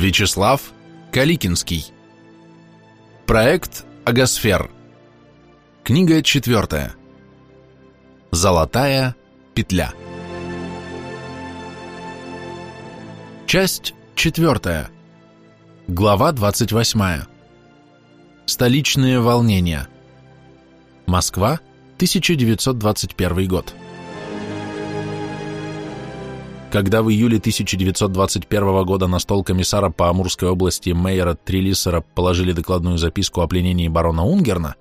Вячеслав Каликинский. Проект Агосфер. Книга четвертая. Золотая петля. Часть четвертая. Глава двадцать восьмая. Столичные волнения. Москва, 1921 год. Когда в июле 1921 года на стол комиссара по Амурской области Мейера Трилиссера положили докладную записку о пленении барона Унгерна,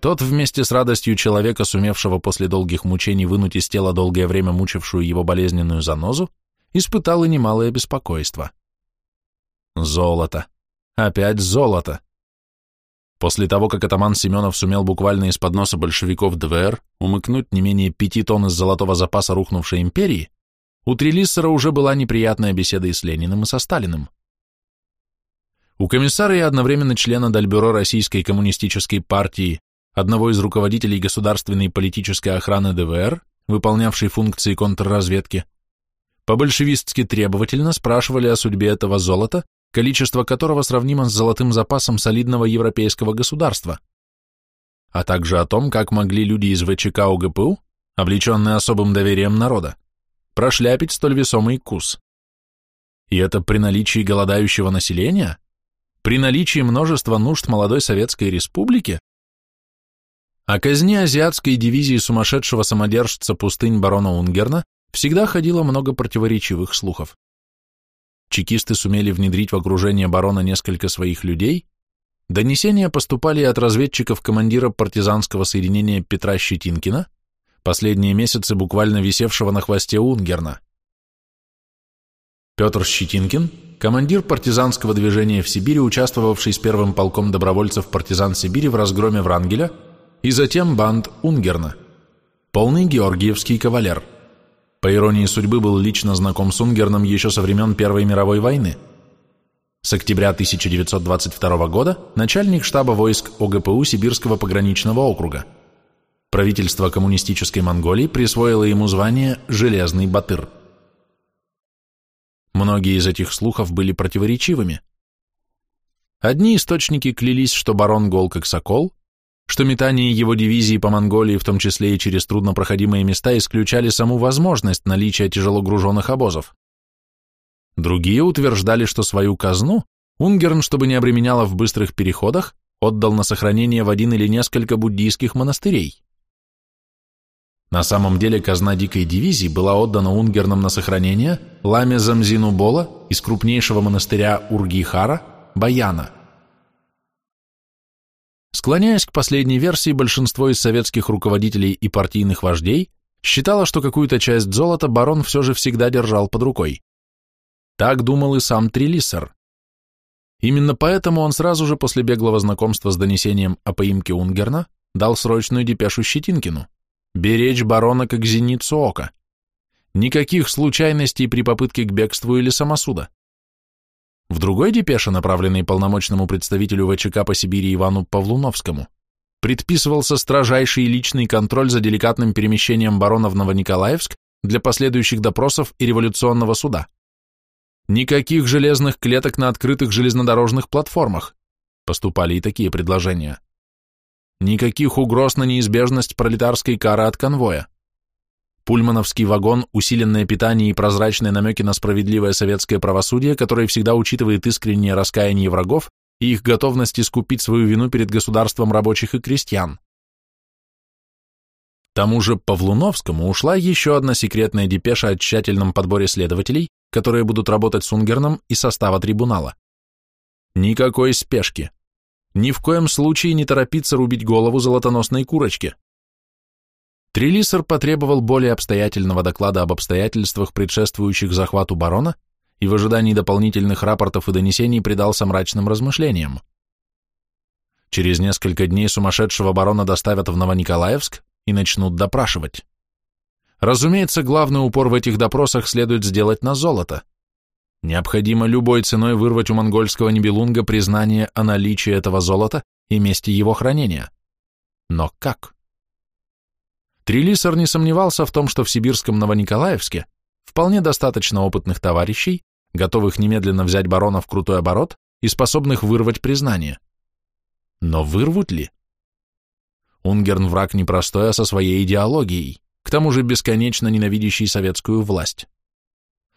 тот вместе с радостью человека, сумевшего после долгих мучений вынуть из тела долгое время мучившую его болезненную занозу, испытал и немалое беспокойство. Золото. Опять золото. После того, как атаман Семенов сумел буквально из-под носа большевиков ДВР умыкнуть не менее пяти тонн из золотого запаса рухнувшей империи, у Трелиссера уже была неприятная беседа и с Лениным, и со Сталиным. У комиссара и одновременно члена Дальбюро Российской коммунистической партии, одного из руководителей государственной политической охраны ДВР, выполнявшей функции контрразведки, по-большевистски требовательно спрашивали о судьбе этого золота, количество которого сравнимо с золотым запасом солидного европейского государства, а также о том, как могли люди из ВЧК УГПУ, облеченные особым доверием народа, прошляпить столь весомый кус. И это при наличии голодающего населения? При наличии множества нужд молодой Советской Республики? О казни азиатской дивизии сумасшедшего самодержца пустынь барона Унгерна всегда ходило много противоречивых слухов. Чекисты сумели внедрить в окружение барона несколько своих людей, донесения поступали от разведчиков командира партизанского соединения Петра Щетинкина, последние месяцы буквально висевшего на хвосте Унгерна. Петр Щетинкин, командир партизанского движения в Сибири, участвовавший с первым полком добровольцев партизан Сибири в разгроме Врангеля и затем банд Унгерна, полный георгиевский кавалер. По иронии судьбы был лично знаком с Унгерном еще со времен Первой мировой войны. С октября 1922 года начальник штаба войск ОГПУ Сибирского пограничного округа – правительство коммунистической Монголии присвоило ему звание «Железный Батыр». Многие из этих слухов были противоречивыми. Одни источники клялись, что барон гол как сокол, что метание его дивизии по Монголии, в том числе и через труднопроходимые места, исключали саму возможность наличия тяжелогруженных обозов. Другие утверждали, что свою казну Унгерн, чтобы не обременяло в быстрых переходах, отдал на сохранение в один или несколько буддийских монастырей. На самом деле казна дикой дивизии была отдана унгернам на сохранение ламе Замзину Бола из крупнейшего монастыря Ургихара, Баяна. Склоняясь к последней версии, большинство из советских руководителей и партийных вождей считало, что какую-то часть золота барон все же всегда держал под рукой. Так думал и сам Трилиссер. Именно поэтому он сразу же после беглого знакомства с донесением о поимке Унгерна дал срочную депешу Щетинкину. Беречь барона как зеницу ока. Никаких случайностей при попытке к бегству или самосуда. В другой депеше, направленной полномочному представителю ВЧК по Сибири Ивану Павлуновскому, предписывался строжайший личный контроль за деликатным перемещением барона в Новониколаевск для последующих допросов и революционного суда. Никаких железных клеток на открытых железнодорожных платформах. Поступали и такие предложения. Никаких угроз на неизбежность пролетарской кары от конвоя. Пульмановский вагон, усиленное питание и прозрачные намеки на справедливое советское правосудие, которое всегда учитывает искреннее раскаяние врагов и их готовность искупить свою вину перед государством рабочих и крестьян. Тому же Павлуновскому ушла еще одна секретная депеша о тщательном подборе следователей, которые будут работать с Унгерном и состава трибунала. Никакой спешки ни в коем случае не торопиться рубить голову золотоносной курочке. Трилисер потребовал более обстоятельного доклада об обстоятельствах, предшествующих захвату барона, и в ожидании дополнительных рапортов и донесений предался мрачным размышлениям. Через несколько дней сумасшедшего барона доставят в Новониколаевск и начнут допрашивать. Разумеется, главный упор в этих допросах следует сделать на золото. Необходимо любой ценой вырвать у монгольского Нибелунга признание о наличии этого золота и месте его хранения. Но как? Трилисер не сомневался в том, что в сибирском Новониколаевске вполне достаточно опытных товарищей, готовых немедленно взять барона в крутой оборот и способных вырвать признание. Но вырвут ли? Унгерн враг непростой, а со своей идеологией, к тому же бесконечно ненавидящий советскую власть.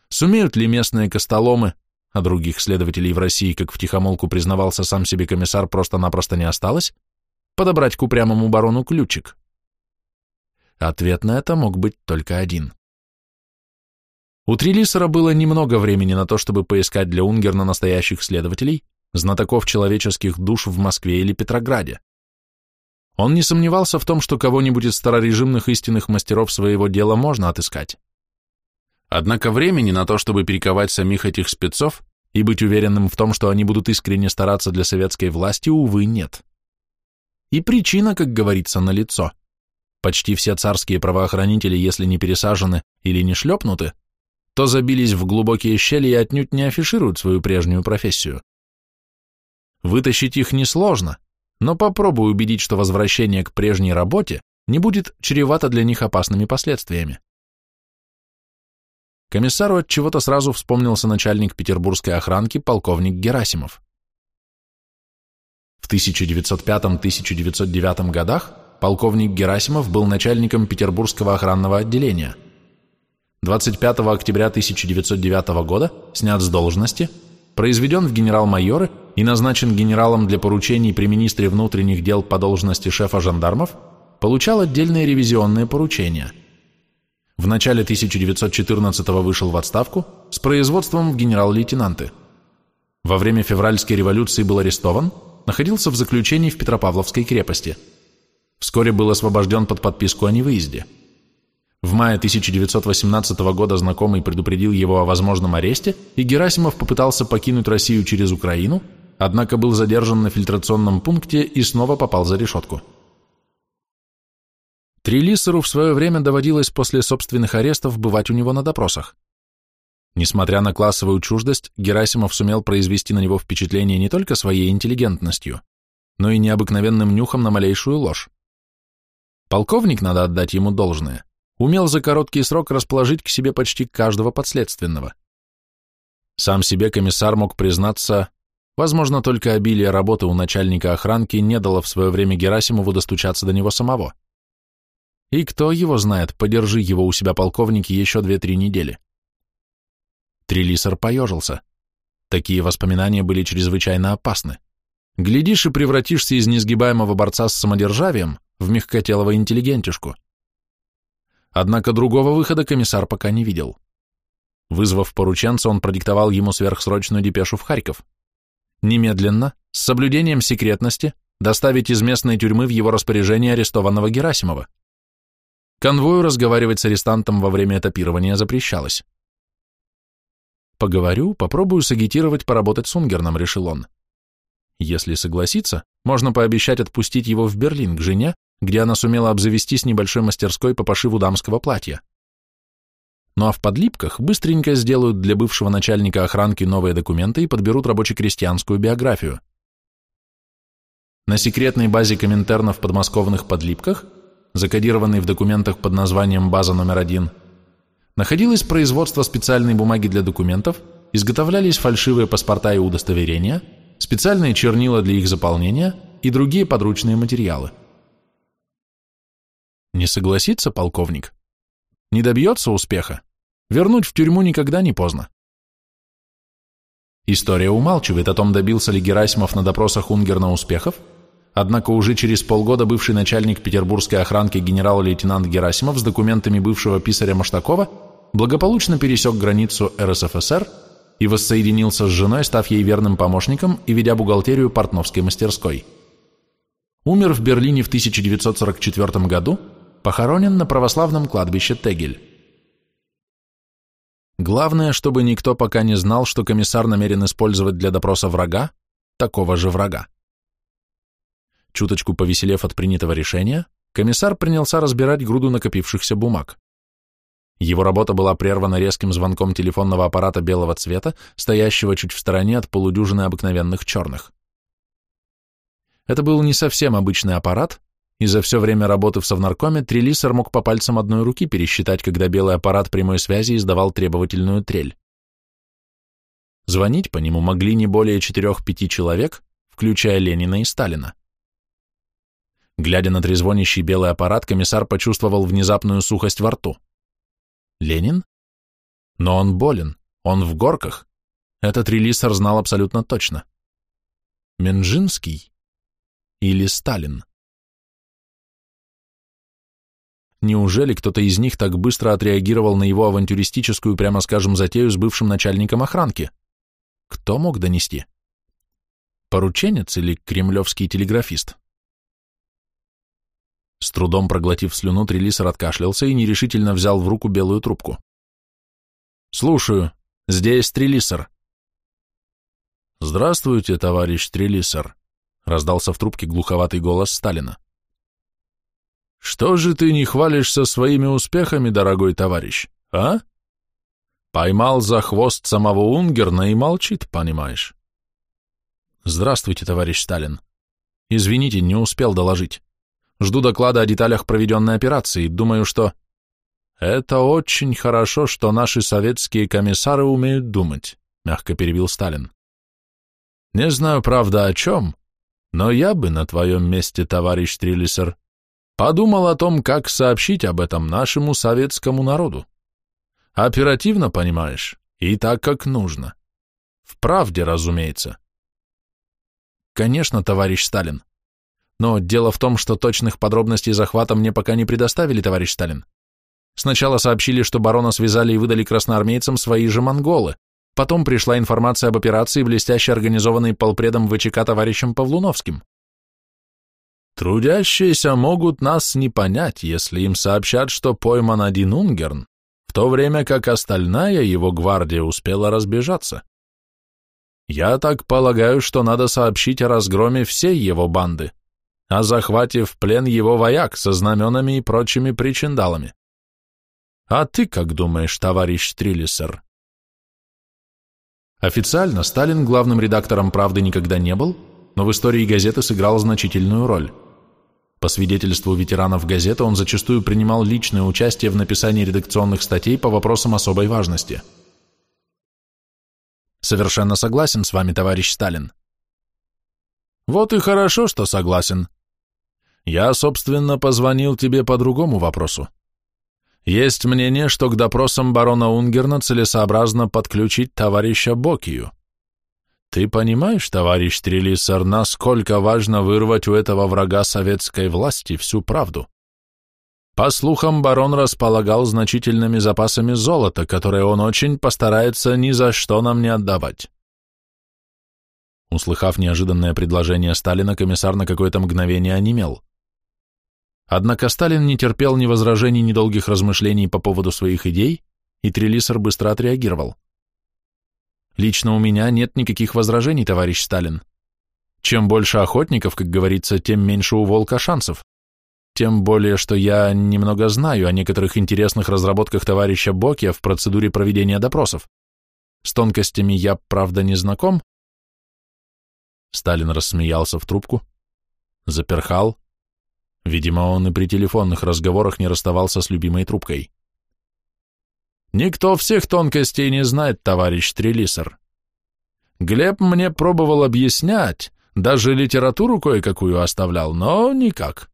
Сумеют ли местные костоломы, а других следователей в России, как втихомолку признавался сам себе комиссар, просто-напросто не осталось, подобрать к упрямому барону ключик? Ответ на это мог быть только один. У Трилисера было немного времени на то, чтобы поискать для Унгерна настоящих следователей, знатоков человеческих душ в Москве или Петрограде. Он не сомневался в том, что кого-нибудь из старорежимных истинных мастеров своего дела можно отыскать. Однако времени на то, чтобы перековать самих этих спецов и быть уверенным в том, что они будут искренне стараться для советской власти, увы, нет. И причина, как говорится, налицо. Почти все царские правоохранители, если не пересажены или не шлепнуты, то забились в глубокие щели и отнюдь не афишируют свою прежнюю профессию. Вытащить их несложно, но попробуй убедить, что возвращение к прежней работе не будет чревато для них опасными последствиями. Комиссару от чего-то сразу вспомнился начальник петербургской охранки полковник Герасимов. В 1905-1909 годах полковник Герасимов был начальником петербургского охранного отделения – 25 октября 1909 года снят с должности, произведен в генерал-майоры и назначен генералом для поручений при министре внутренних дел по должности шефа жандармов, получал отдельные ревизионные поручения. В начале 1914 вышел в отставку с производством в генерал-лейтенанты. Во время февральской революции был арестован, находился в заключении в Петропавловской крепости. Вскоре был освобожден под подписку о невыезде. В мае 1918 года знакомый предупредил его о возможном аресте, и Герасимов попытался покинуть Россию через Украину, однако был задержан на фильтрационном пункте и снова попал за решетку. Трилисеру в свое время доводилось после собственных арестов бывать у него на допросах. Несмотря на классовую чуждость, Герасимов сумел произвести на него впечатление не только своей интеллигентностью, но и необыкновенным нюхом на малейшую ложь. Полковник, надо отдать ему должное, умел за короткий срок расположить к себе почти каждого подследственного. Сам себе комиссар мог признаться, возможно, только обилие работы у начальника охранки не дало в свое время Герасимову достучаться до него самого. И кто его знает, подержи его у себя полковники еще две-три недели. Трилисер поежился. Такие воспоминания были чрезвычайно опасны. Глядишь и превратишься из несгибаемого борца с самодержавием в мягкотелого интеллигентишку. Однако другого выхода комиссар пока не видел. Вызвав порученца, он продиктовал ему сверхсрочную депешу в Харьков. Немедленно, с соблюдением секретности, доставить из местной тюрьмы в его распоряжение арестованного Герасимова. Конвою разговаривать с арестантом во время этапирования запрещалось. «Поговорю, попробую сагитировать поработать с Унгерном», — решил он. Если согласится, можно пообещать отпустить его в Берлин к жене, где она сумела обзавестись небольшой мастерской по пошиву дамского платья. Ну а в подлипках быстренько сделают для бывшего начальника охранки новые документы и подберут рабоче-крестьянскую биографию. На секретной базе Коминтерна в подмосковных подлипках, закодированной в документах под названием «База номер один», находилось производство специальной бумаги для документов, изготовлялись фальшивые паспорта и удостоверения, специальные чернила для их заполнения и другие подручные материалы – не согласится полковник? Не добьется успеха? Вернуть в тюрьму никогда не поздно. История умалчивает о том, добился ли Герасимов на допросах Унгерна успехов, однако уже через полгода бывший начальник петербургской охранки генерал-лейтенант Герасимов с документами бывшего писаря Маштакова благополучно пересек границу РСФСР и воссоединился с женой, став ей верным помощником и ведя бухгалтерию портновской мастерской. Умер в Берлине в 1944 году похоронен на православном кладбище Тегель. Главное, чтобы никто пока не знал, что комиссар намерен использовать для допроса врага, такого же врага. Чуточку повеселев от принятого решения, комиссар принялся разбирать груду накопившихся бумаг. Его работа была прервана резким звонком телефонного аппарата белого цвета, стоящего чуть в стороне от полудюжины обыкновенных черных. Это был не совсем обычный аппарат, и за все время работы в Совнаркоме Трилисер мог по пальцам одной руки пересчитать, когда белый аппарат прямой связи издавал требовательную трель. Звонить по нему могли не более четырех-пяти человек, включая Ленина и Сталина. Глядя на трезвонящий белый аппарат, комиссар почувствовал внезапную сухость во рту. Ленин? Но он болен, он в горках. Этот релизер знал абсолютно точно. Менжинский или Сталин? Неужели кто-то из них так быстро отреагировал на его авантюристическую, прямо скажем, затею с бывшим начальником охранки? Кто мог донести? Порученец или кремлевский телеграфист? С трудом проглотив слюну, Трелисер откашлялся и нерешительно взял в руку белую трубку. «Слушаю. Здесь Трелисер». «Здравствуйте, товарищ Трелисер», — раздался в трубке глуховатый голос Сталина. «Что же ты не хвалишься своими успехами, дорогой товарищ, а? Поймал за хвост самого Унгерна и молчит, понимаешь?» «Здравствуйте, товарищ Сталин. Извините, не успел доложить. Жду доклада о деталях проведенной операции. Думаю, что...» «Это очень хорошо, что наши советские комиссары умеют думать», — мягко перебил Сталин. «Не знаю, правда, о чем, но я бы на твоем месте, товарищ Триллисер, подумал о том, как сообщить об этом нашему советскому народу. Оперативно, понимаешь, и так, как нужно. В правде, разумеется». «Конечно, товарищ Сталин. Но дело в том, что точных подробностей захвата мне пока не предоставили, товарищ Сталин. Сначала сообщили, что барона связали и выдали красноармейцам свои же монголы. Потом пришла информация об операции, блестяще организованной полпредом ВЧК товарищем Павлуновским. Трудящиеся могут нас не понять, если им сообщат, что пойман один Унгерн, в то время как остальная его гвардия успела разбежаться. Я так полагаю, что надо сообщить о разгроме всей его банды, о захвате в плен его вояк со знаменами и прочими причиндалами. А ты как думаешь, товарищ Триллисер? Официально Сталин главным редактором «Правды» никогда не был, но в истории газеты сыграл значительную роль. По свидетельству ветеранов газеты, он зачастую принимал личное участие в написании редакционных статей по вопросам особой важности. Совершенно согласен с вами, товарищ Сталин. Вот и хорошо, что согласен. Я, собственно, позвонил тебе по другому вопросу. Есть мнение, что к допросам барона Унгерна целесообразно подключить товарища Бокию. Ты понимаешь, товарищ Трилисар, насколько важно вырвать у этого врага советской власти всю правду? По слухам, барон располагал значительными запасами золота, которые он очень постарается ни за что нам не отдавать. Услыхав неожиданное предложение Сталина, комиссар на какое-то мгновение онемел. Однако Сталин не терпел ни возражений, ни долгих размышлений по поводу своих идей, и Трелисер быстро отреагировал. «Лично у меня нет никаких возражений, товарищ Сталин. Чем больше охотников, как говорится, тем меньше у волка шансов. Тем более, что я немного знаю о некоторых интересных разработках товарища Бокия в процедуре проведения допросов. С тонкостями я, правда, не знаком». Сталин рассмеялся в трубку, заперхал, Видимо, он и при телефонных разговорах не расставался с любимой трубкой. «Никто всех тонкостей не знает, товарищ Трелисер. Глеб мне пробовал объяснять, даже литературу кое-какую оставлял, но никак.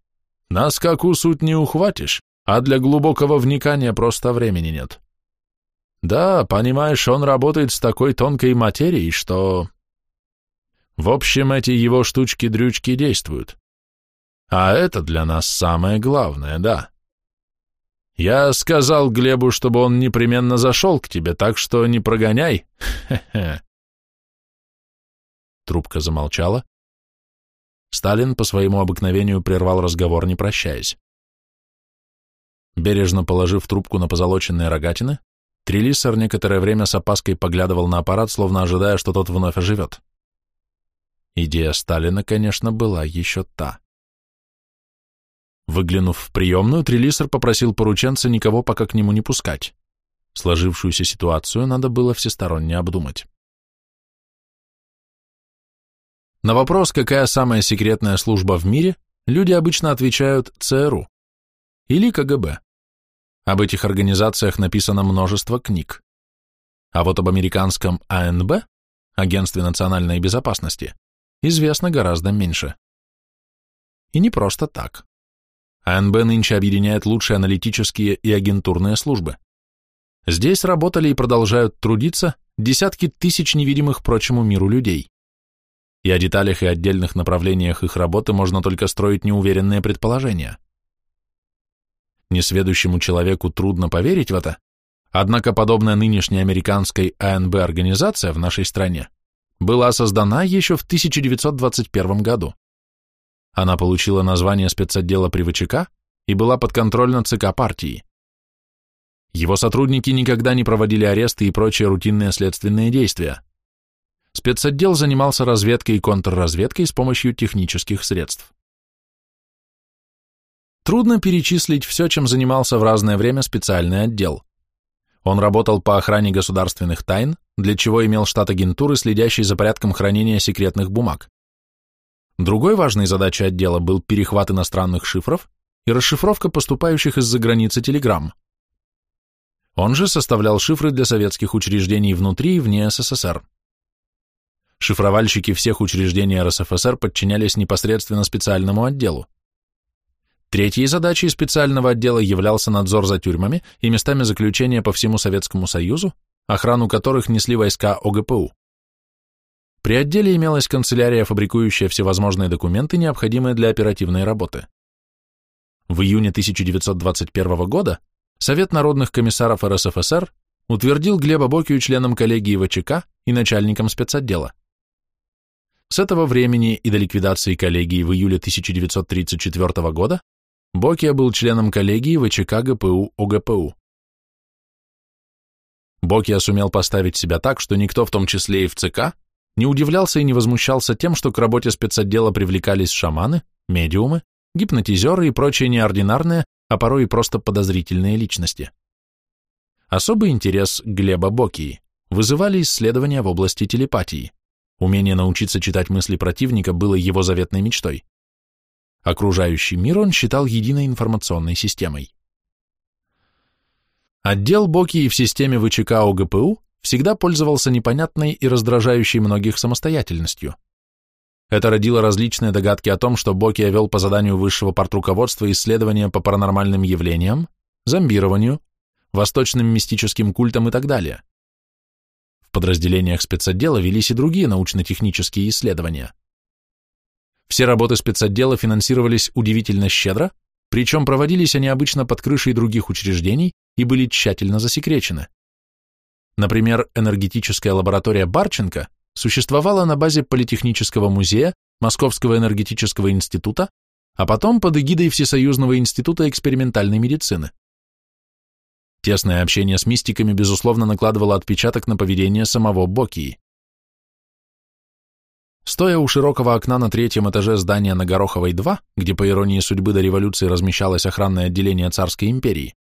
Нас какую суть не ухватишь, а для глубокого вникания просто времени нет. Да, понимаешь, он работает с такой тонкой материей, что... В общем, эти его штучки-дрючки действуют. А это для нас самое главное, да. Я сказал Глебу, чтобы он непременно зашел к тебе, так что не прогоняй. Трубка замолчала. Сталин по своему обыкновению прервал разговор, не прощаясь. Бережно положив трубку на позолоченные рогатины, Трилиссер некоторое время с опаской поглядывал на аппарат, словно ожидая, что тот вновь оживет. Идея Сталина, конечно, была еще та. Выглянув в приемную, Трелисер попросил порученца никого пока к нему не пускать. Сложившуюся ситуацию надо было всесторонне обдумать. На вопрос, какая самая секретная служба в мире, люди обычно отвечают ЦРУ или КГБ. Об этих организациях написано множество книг. А вот об американском АНБ Агентстве национальной безопасности, известно гораздо меньше. И не просто так. АНБ нынче объединяет лучшие аналитические и агентурные службы. Здесь работали и продолжают трудиться десятки тысяч невидимых прочему миру людей. И о деталях и отдельных направлениях их работы можно только строить неуверенные предположения. Несведущему человеку трудно поверить в это, однако подобная нынешней американской АНБ организация в нашей стране была создана еще в 1921 году. Она получила название спецотдела при ВЧК и была подконтрольна ЦК партии. Его сотрудники никогда не проводили аресты и прочие рутинные следственные действия. Спецотдел занимался разведкой и контрразведкой с помощью технических средств. Трудно перечислить все, чем занимался в разное время специальный отдел. Он работал по охране государственных тайн, для чего имел штат агентуры, следящий за порядком хранения секретных бумаг. Другой важной задачей отдела был перехват иностранных шифров и расшифровка поступающих из-за границы телеграмм. Он же составлял шифры для советских учреждений внутри и вне СССР. Шифровальщики всех учреждений РСФСР подчинялись непосредственно специальному отделу. Третьей задачей специального отдела являлся надзор за тюрьмами и местами заключения по всему Советскому Союзу, охрану которых несли войска ОГПУ. При отделе имелась канцелярия, фабрикующая всевозможные документы, необходимые для оперативной работы. В июне 1921 года Совет народных комиссаров РСФСР утвердил Глеба Бокию членом коллегии ВЧК и начальником спецотдела. С этого времени и до ликвидации коллегии в июле 1934 года Бокия был членом коллегии ВЧК ГПУ ОГПУ. Бокия сумел поставить себя так, что никто, в том числе и в ЦК, не удивлялся и не возмущался тем, что к работе спецотдела привлекались шаманы, медиумы, гипнотизеры и прочие неординарные, а порой и просто подозрительные личности. Особый интерес Глеба Бокии вызывали исследования в области телепатии. Умение научиться читать мысли противника было его заветной мечтой. Окружающий мир он считал единой информационной системой. Отдел Бокии в системе ВЧК ОГПУ всегда пользовался непонятной и раздражающей многих самостоятельностью. Это родило различные догадки о том, что Бокия вел по заданию высшего партруководства исследования по паранормальным явлениям, зомбированию, восточным мистическим культам и так далее. В подразделениях спецотдела велись и другие научно-технические исследования. Все работы спецотдела финансировались удивительно щедро, причем проводились они обычно под крышей других учреждений и были тщательно засекречены. Например, энергетическая лаборатория Барченко существовала на базе Политехнического музея, Московского энергетического института, а потом под эгидой Всесоюзного института экспериментальной медицины. Тесное общение с мистиками, безусловно, накладывало отпечаток на поведение самого Бокии. Стоя у широкого окна на третьем этаже здания на Гороховой 2, где, по иронии судьбы, до революции размещалось охранное отделение Царской империи,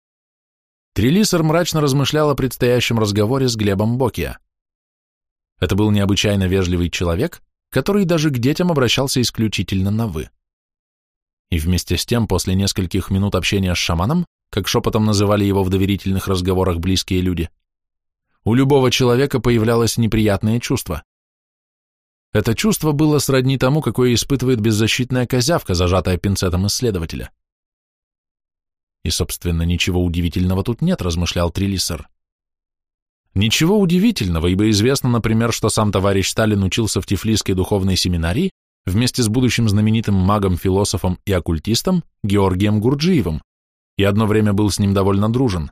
Трилисер мрачно размышлял о предстоящем разговоре с Глебом Бокия. Это был необычайно вежливый человек, который даже к детям обращался исключительно на «вы». И вместе с тем, после нескольких минут общения с шаманом, как шепотом называли его в доверительных разговорах близкие люди, у любого человека появлялось неприятное чувство. Это чувство было сродни тому, какое испытывает беззащитная козявка, зажатая пинцетом исследователя. И, собственно, ничего удивительного тут нет, размышлял Трилисер. Ничего удивительного, ибо известно, например, что сам товарищ Сталин учился в Тифлисской духовной семинарии вместе с будущим знаменитым магом-философом и оккультистом Георгием Гурджиевым и одно время был с ним довольно дружен.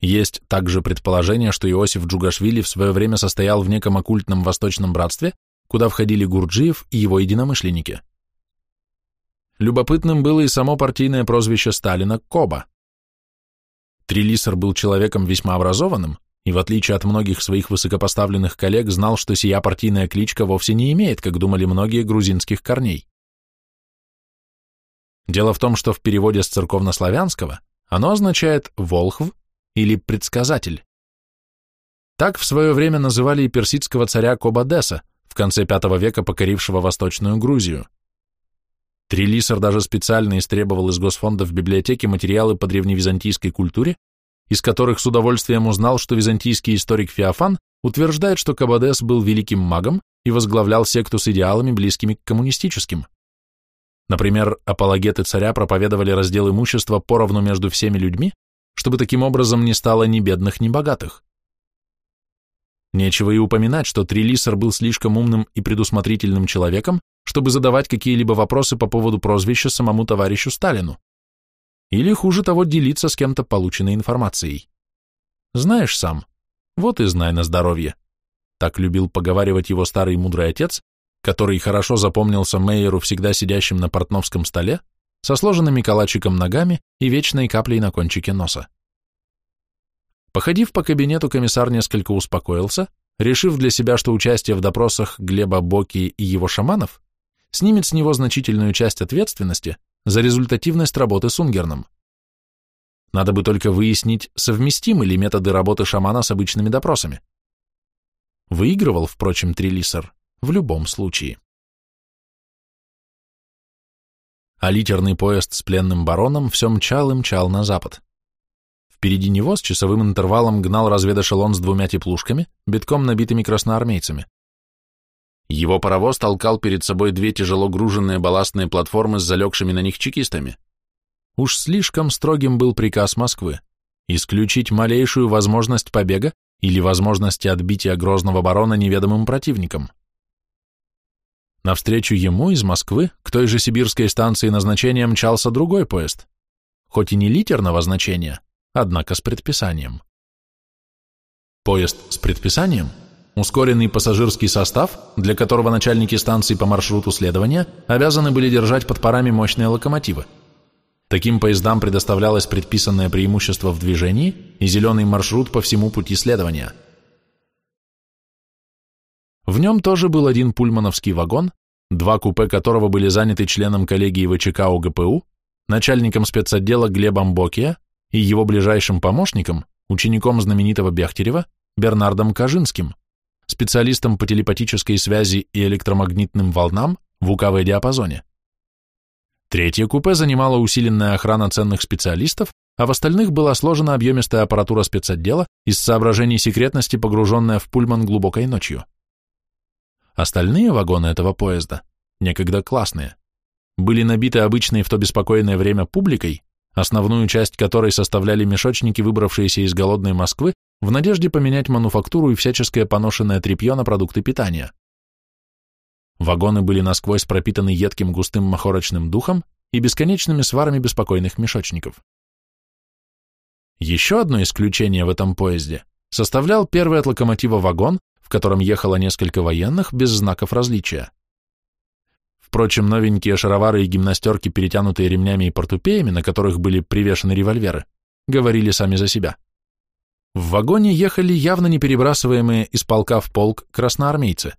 Есть также предположение, что Иосиф Джугашвили в свое время состоял в неком оккультном восточном братстве, куда входили Гурджиев и его единомышленники. Любопытным было и само партийное прозвище Сталина Коба. Трилисер был человеком весьма образованным и, в отличие от многих своих высокопоставленных коллег, знал, что сия партийная кличка вовсе не имеет, как думали многие, грузинских корней. Дело в том, что в переводе с церковнославянского оно означает «волхв» или «предсказатель». Так в свое время называли и персидского царя Кобадеса, в конце V века покорившего Восточную Грузию. Трилисер даже специально истребовал из Госфонда в библиотеке материалы по древневизантийской культуре, из которых с удовольствием узнал, что византийский историк Феофан утверждает, что Кабадес был великим магом и возглавлял секту с идеалами, близкими к коммунистическим. Например, апологеты царя проповедовали раздел имущества поровну между всеми людьми, чтобы таким образом не стало ни бедных, ни богатых. Нечего и упоминать, что Трилисер был слишком умным и предусмотрительным человеком, чтобы задавать какие-либо вопросы по поводу прозвища самому товарищу Сталину. Или, хуже того, делиться с кем-то полученной информацией. Знаешь сам, вот и знай на здоровье. Так любил поговаривать его старый мудрый отец, который хорошо запомнился Мейеру, всегда сидящим на портновском столе, со сложенными калачиком ногами и вечной каплей на кончике носа. Походив по кабинету, комиссар несколько успокоился, решив для себя, что участие в допросах Глеба Боки и его шаманов снимет с него значительную часть ответственности за результативность работы с Унгерном. Надо бы только выяснить, совместимы ли методы работы шамана с обычными допросами. Выигрывал, впрочем, Трилисер в любом случае. А литерный поезд с пленным бароном все мчал и мчал на запад. Впереди него с часовым интервалом гнал разведэшелон с двумя теплушками, битком набитыми красноармейцами. Его паровоз толкал перед собой две тяжело груженные балластные платформы с залегшими на них чекистами. Уж слишком строгим был приказ Москвы исключить малейшую возможность побега или возможности отбития грозного барона неведомым противником. Навстречу ему из Москвы к той же сибирской станции назначения мчался другой поезд, хоть и не литерного значения, однако с предписанием. Поезд с предписанием – ускоренный пассажирский состав, для которого начальники станций по маршруту следования обязаны были держать под парами мощные локомотивы. Таким поездам предоставлялось предписанное преимущество в движении и зеленый маршрут по всему пути следования. В нем тоже был один пульмановский вагон, два купе которого были заняты членом коллегии ВЧК УГПУ, начальником спецотдела Глебом Бокия и его ближайшим помощником, учеником знаменитого Бехтерева, Бернардом Кажинским специалистом по телепатической связи и электромагнитным волнам в УКВ-диапазоне. Третье купе занимала усиленная охрана ценных специалистов, а в остальных была сложена объемистая аппаратура спецотдела из соображений секретности, погруженная в пульман глубокой ночью. Остальные вагоны этого поезда, некогда классные, были набиты обычной в то беспокойное время публикой, основную часть которой составляли мешочники, выбравшиеся из голодной Москвы в надежде поменять мануфактуру и всяческое поношенное тряпье на продукты питания. Вагоны были насквозь пропитаны едким густым махорочным духом и бесконечными сварами беспокойных мешочников. Еще одно исключение в этом поезде составлял первый от локомотива вагон, в котором ехало несколько военных без знаков различия. Впрочем, новенькие шаровары и гимнастерки, перетянутые ремнями и портупеями, на которых были привешены револьверы, говорили сами за себя. В вагоне ехали явно не перебрасываемые из полка в полк красноармейцы.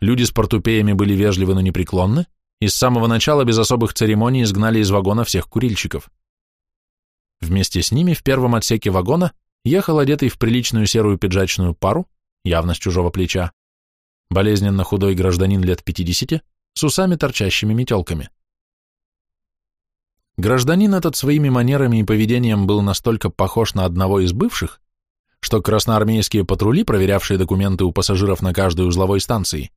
Люди с портупеями были вежливы, но непреклонны, и с самого начала без особых церемоний изгнали из вагона всех курильщиков. Вместе с ними в первом отсеке вагона ехал одетый в приличную серую пиджачную пару, явно с чужого плеча, болезненно худой гражданин лет 50 с усами торчащими метелками. Гражданин этот своими манерами и поведением был настолько похож на одного из бывших, что красноармейские патрули, проверявшие документы у пассажиров на каждой узловой станции,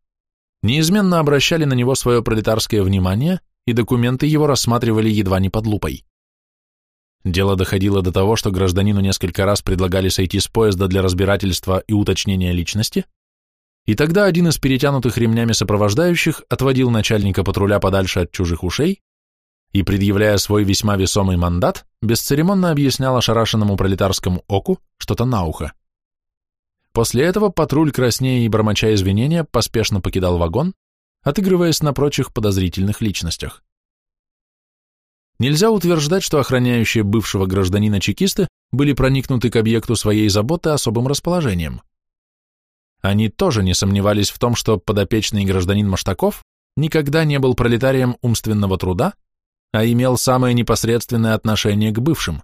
неизменно обращали на него свое пролетарское внимание и документы его рассматривали едва не под лупой. Дело доходило до того, что гражданину несколько раз предлагали сойти с поезда для разбирательства и уточнения личности, и тогда один из перетянутых ремнями сопровождающих отводил начальника патруля подальше от чужих ушей и, предъявляя свой весьма весомый мандат, бесцеремонно объяснял ошарашенному пролетарскому оку что-то на ухо. После этого патруль, краснея и бормоча извинения, поспешно покидал вагон, отыгрываясь на прочих подозрительных личностях. Нельзя утверждать, что охраняющие бывшего гражданина чекисты были проникнуты к объекту своей заботы особым расположением. Они тоже не сомневались в том, что подопечный гражданин Маштаков никогда не был пролетарием умственного труда а имел самое непосредственное отношение к бывшим.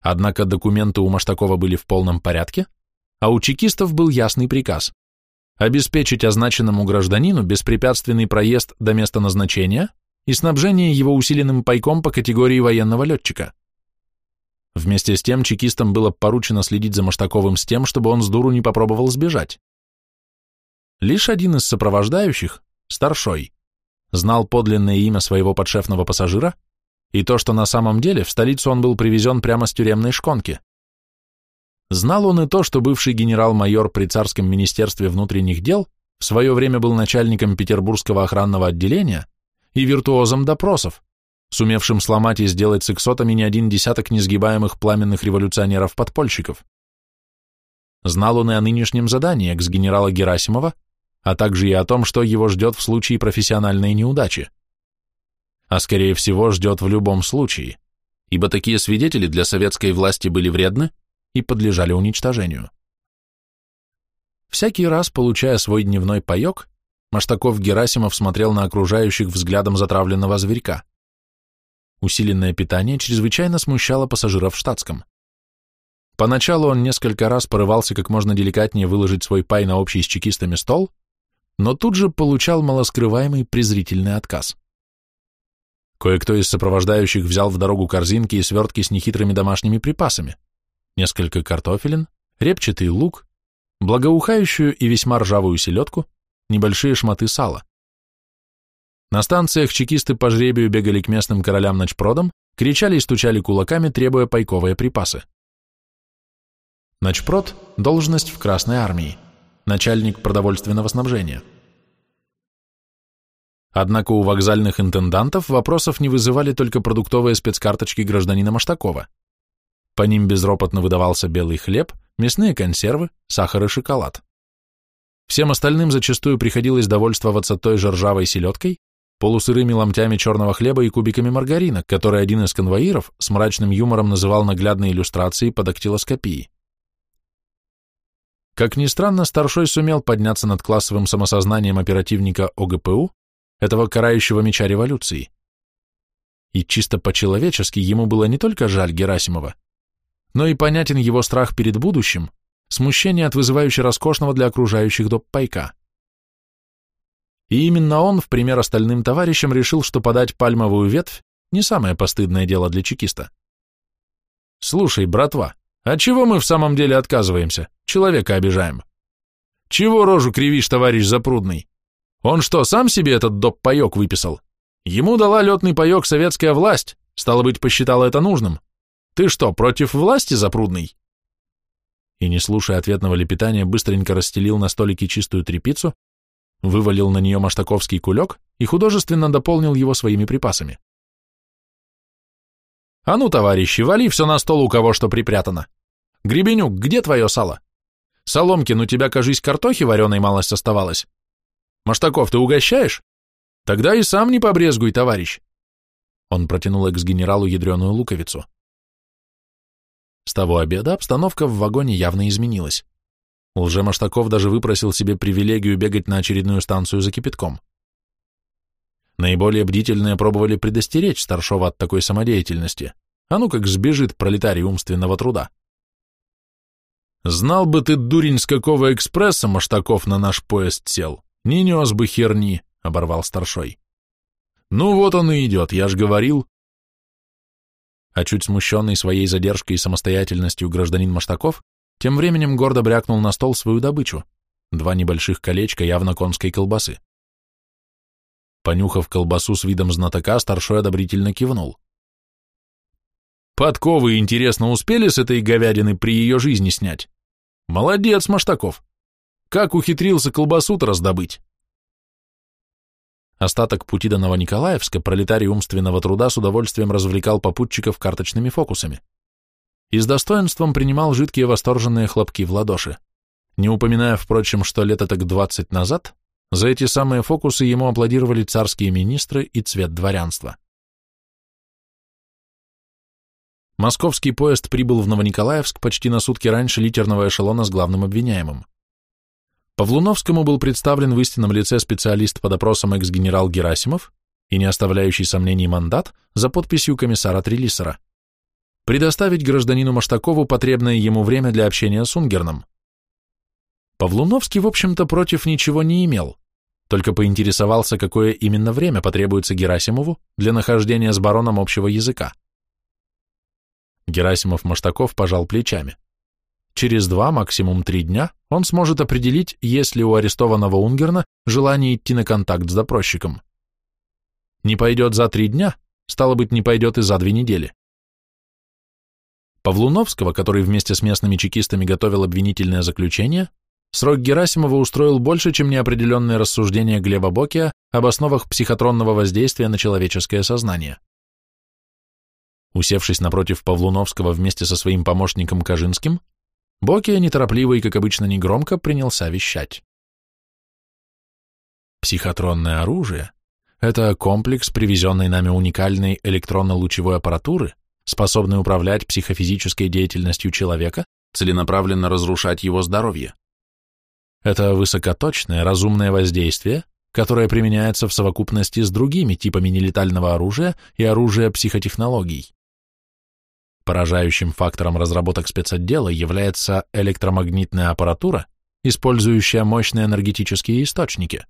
Однако документы у Маштакова были в полном порядке, а у чекистов был ясный приказ обеспечить означенному гражданину беспрепятственный проезд до места назначения и снабжение его усиленным пайком по категории военного летчика. Вместе с тем чекистам было поручено следить за Маштаковым с тем, чтобы он с дуру не попробовал сбежать. Лишь один из сопровождающих, старшой, знал подлинное имя своего подшефного пассажира и то, что на самом деле в столицу он был привезен прямо с тюремной шконки. Знал он и то, что бывший генерал-майор при царском министерстве внутренних дел в свое время был начальником Петербургского охранного отделения и виртуозом допросов, сумевшим сломать и сделать с иксотами не один десяток несгибаемых пламенных революционеров-подпольщиков. Знал он и о нынешнем задании экс-генерала Герасимова, а также и о том, что его ждет в случае профессиональной неудачи. А скорее всего ждет в любом случае, ибо такие свидетели для советской власти были вредны и подлежали уничтожению. Всякий раз, получая свой дневной паек, Маштаков Герасимов смотрел на окружающих взглядом затравленного зверька. Усиленное питание чрезвычайно смущало пассажиров в штатском. Поначалу он несколько раз порывался как можно деликатнее выложить свой пай на общий с чекистами стол, но тут же получал малоскрываемый презрительный отказ. Кое-кто из сопровождающих взял в дорогу корзинки и свертки с нехитрыми домашними припасами, несколько картофелин, репчатый лук, благоухающую и весьма ржавую селедку, небольшие шматы сала. На станциях чекисты по жребию бегали к местным королям ночпродам, кричали и стучали кулаками, требуя пайковые припасы. Ночпрод – должность в Красной армии, начальник продовольственного снабжения. Однако у вокзальных интендантов вопросов не вызывали только продуктовые спецкарточки гражданина Маштакова. По ним безропотно выдавался белый хлеб, мясные консервы, сахар и шоколад. Всем остальным зачастую приходилось довольствоваться той же ржавой селедкой, полусырыми ломтями черного хлеба и кубиками маргарина, который один из конвоиров с мрачным юмором называл наглядной иллюстрацией под дактилоскопией. Как ни странно, старшой сумел подняться над классовым самосознанием оперативника ОГПУ, этого карающего меча революции. И чисто по-человечески ему было не только жаль Герасимова, но и понятен его страх перед будущим, смущение от вызывающей роскошного для окружающих доп. пайка. И именно он, в пример остальным товарищам, решил, что подать пальмовую ветвь не самое постыдное дело для чекиста. «Слушай, братва, а чего мы в самом деле отказываемся? Человека обижаем. Чего рожу кривишь, товарищ Запрудный? Он что, сам себе этот доп-паек выписал? Ему дала летный паек советская власть, стало быть, посчитала это нужным. Ты что, против власти, Запрудный?» И, не слушая ответного лепетания, быстренько расстелил на столике чистую тряпицу, вывалил на нее маштаковский кулек и художественно дополнил его своими припасами. «А ну, товарищи, вали все на стол, у кого что припрятано. Гребенюк, где твое сало? Соломкин, у тебя, кажись, картохи вареной малость оставалась. Маштаков, ты угощаешь? Тогда и сам не побрезгуй, товарищ». Он протянул экс-генералу ядреную луковицу. С того обеда обстановка в вагоне явно изменилась. Лжемаштаков даже выпросил себе привилегию бегать на очередную станцию за кипятком. Наиболее бдительные пробовали предостеречь старшова от такой самодеятельности. А ну как сбежит пролетарий умственного труда. Знал бы ты, дурень, с какого экспресса Маштаков на наш поезд сел. Не нес бы херни, — оборвал старшой. Ну вот он и идет, я ж говорил. А чуть смущенный своей задержкой и самостоятельностью гражданин Маштаков тем временем гордо брякнул на стол свою добычу — два небольших колечка явно конской колбасы. Понюхав колбасу с видом знатока, старшой одобрительно кивнул. «Подковы, интересно, успели с этой говядины при ее жизни снять? Молодец, Маштаков! Как ухитрился колбасу-то раздобыть?» Остаток пути до Новониколаевска пролетарий умственного труда с удовольствием развлекал попутчиков карточными фокусами и с достоинством принимал жидкие восторженные хлопки в ладоши, не упоминая, впрочем, что лет так двадцать назад за эти самые фокусы ему аплодировали царские министры и цвет дворянства. Московский поезд прибыл в Новониколаевск почти на сутки раньше литерного эшелона с главным обвиняемым. Павлуновскому был представлен в истинном лице специалист по допросам экс-генерал Герасимов и не оставляющий сомнений мандат за подписью комиссара Трелисера предоставить гражданину Маштакову потребное ему время для общения с Унгерном. Павлуновский, в общем-то, против ничего не имел, только поинтересовался, какое именно время потребуется Герасимову для нахождения с бароном общего языка. Герасимов-Маштаков пожал плечами. Через два, максимум три дня он сможет определить, есть ли у арестованного Унгерна желание идти на контакт с допросчиком. Не пойдет за три дня, стало быть, не пойдет и за две недели. Павлуновского, который вместе с местными чекистами готовил обвинительное заключение, срок Герасимова устроил больше, чем неопределенные рассуждения Глеба Бокия об основах психотронного воздействия на человеческое сознание. Усевшись напротив Павлуновского вместе со своим помощником Кожинским, Бокия неторопливо и, как обычно, негромко принялся вещать. Психотронное оружие – это комплекс привезенной нами уникальной электронно-лучевой аппаратуры, способный управлять психофизической деятельностью человека, целенаправленно разрушать его здоровье. Это высокоточное, разумное воздействие, которое применяется в совокупности с другими типами нелетального оружия и оружия психотехнологий. Поражающим фактором разработок спецотдела является электромагнитная аппаратура, использующая мощные энергетические источники.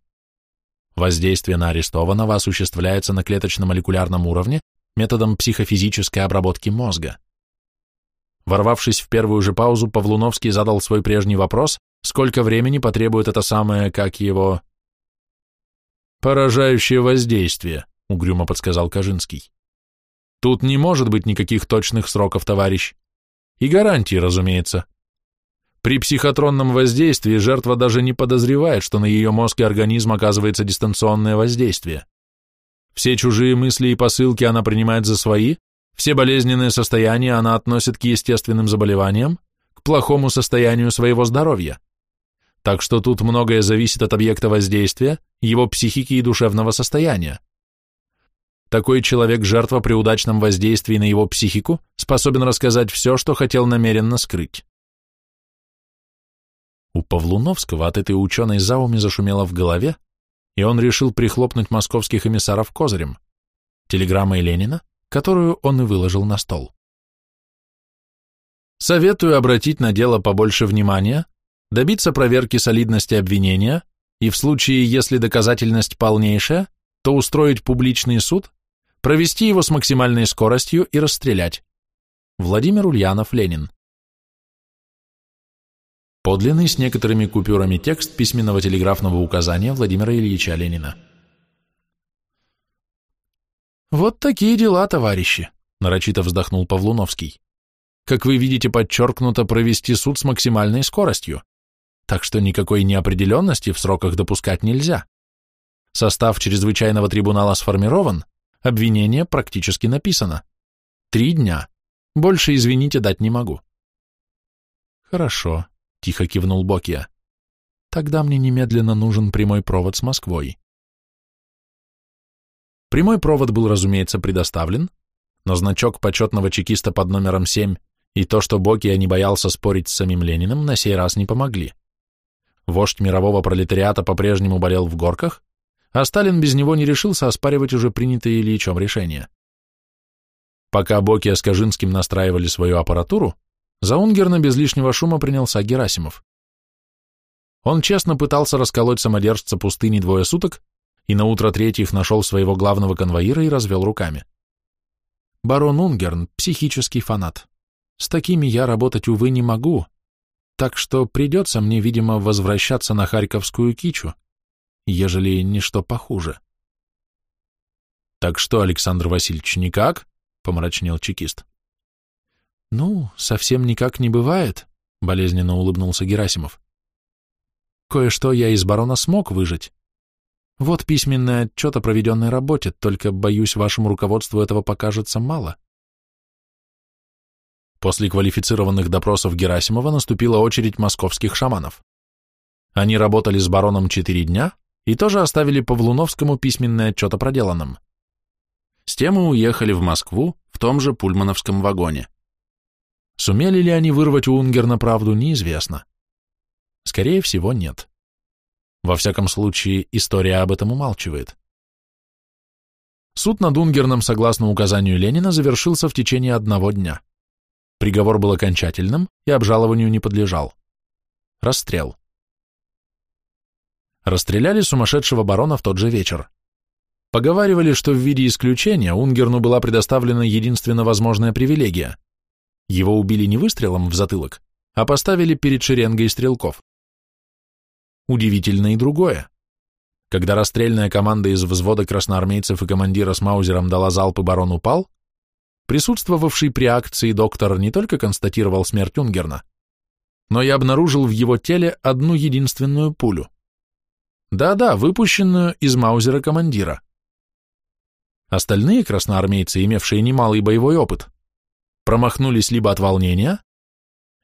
Воздействие на арестованного осуществляется на клеточно-молекулярном уровне методом психофизической обработки мозга. Ворвавшись в первую же паузу, Павлуновский задал свой прежний вопрос, сколько времени потребует это самое, как его... «Поражающее воздействие», — угрюмо подсказал Кожинский. «Тут не может быть никаких точных сроков, товарищ. И гарантии, разумеется. При психотронном воздействии жертва даже не подозревает, что на ее мозг и организм оказывается дистанционное воздействие. Все чужие мысли и посылки она принимает за свои, все болезненные состояния она относит к естественным заболеваниям, к плохому состоянию своего здоровья. Так что тут многое зависит от объекта воздействия, его психики и душевного состояния. Такой человек-жертва при удачном воздействии на его психику способен рассказать все, что хотел намеренно скрыть. У Павлуновского от этой ученой зауми зашумело в голове, и он решил прихлопнуть московских эмиссаров козырем, телеграммой Ленина, которую он и выложил на стол. Советую обратить на дело побольше внимания, добиться проверки солидности обвинения и в случае, если доказательность полнейшая, то устроить публичный суд, провести его с максимальной скоростью и расстрелять. Владимир Ульянов, Ленин. Подлинный с некоторыми купюрами текст письменного телеграфного указания Владимира Ильича Ленина. «Вот такие дела, товарищи», — нарочито вздохнул Павлуновский. «Как вы видите, подчеркнуто провести суд с максимальной скоростью, так что никакой неопределенности в сроках допускать нельзя. Состав чрезвычайного трибунала сформирован, обвинение практически написано. Три дня. Больше, извините, дать не могу». «Хорошо», — тихо кивнул Бокия. «Тогда мне немедленно нужен прямой провод с Москвой». Прямой провод был, разумеется, предоставлен, но значок почетного чекиста под номером 7 и то, что Бокия не боялся спорить с самим Лениным, на сей раз не помогли. Вождь мирового пролетариата по-прежнему болел в горках, а Сталин без него не решился оспаривать уже принятые Ильичом решения. Пока Бокия с Кожинским настраивали свою аппаратуру, за Унгерна без лишнего шума принялся Герасимов. Он честно пытался расколоть самодержца пустыни двое суток, и на утро третьих нашел своего главного конвоира и развел руками. Барон Унгерн — психический фанат. С такими я работать, увы, не могу, так что придется мне, видимо, возвращаться на Харьковскую кичу, ежели ничто похуже. «Так что, Александр Васильевич, никак?» — помрачнел чекист. «Ну, совсем никак не бывает», — болезненно улыбнулся Герасимов. «Кое-что я из барона смог выжить. Вот письменный отчет о проведенной работе, только, боюсь, вашему руководству этого покажется мало». После квалифицированных допросов Герасимова наступила очередь московских шаманов. Они работали с бароном четыре дня и тоже оставили Павлуновскому письменный отчет о проделанном. С тем и уехали в Москву в том же пульмановском вагоне. Сумели ли они вырвать у Унгерна правду, неизвестно. Скорее всего, нет. Во всяком случае, история об этом умалчивает. Суд над Унгерном, согласно указанию Ленина, завершился в течение одного дня. Приговор был окончательным и обжалованию не подлежал. Расстрел. Расстреляли сумасшедшего барона в тот же вечер. Поговаривали, что в виде исключения Унгерну была предоставлена единственно возможная привилегия Его убили не выстрелом в затылок, а поставили перед шеренгой стрелков. Удивительно и другое. Когда расстрельная команда из взвода красноармейцев и командира с Маузером дала залпы барон упал, присутствовавший при акции доктор не только констатировал смерть Унгерна, но и обнаружил в его теле одну единственную пулю. Да-да, выпущенную из Маузера командира. Остальные красноармейцы, имевшие немалый боевой опыт, промахнулись либо от волнения,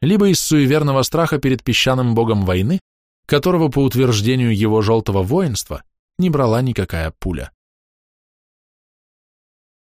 либо из суеверного страха перед песчаным богом войны, которого, по утверждению его желтого воинства, не брала никакая пуля.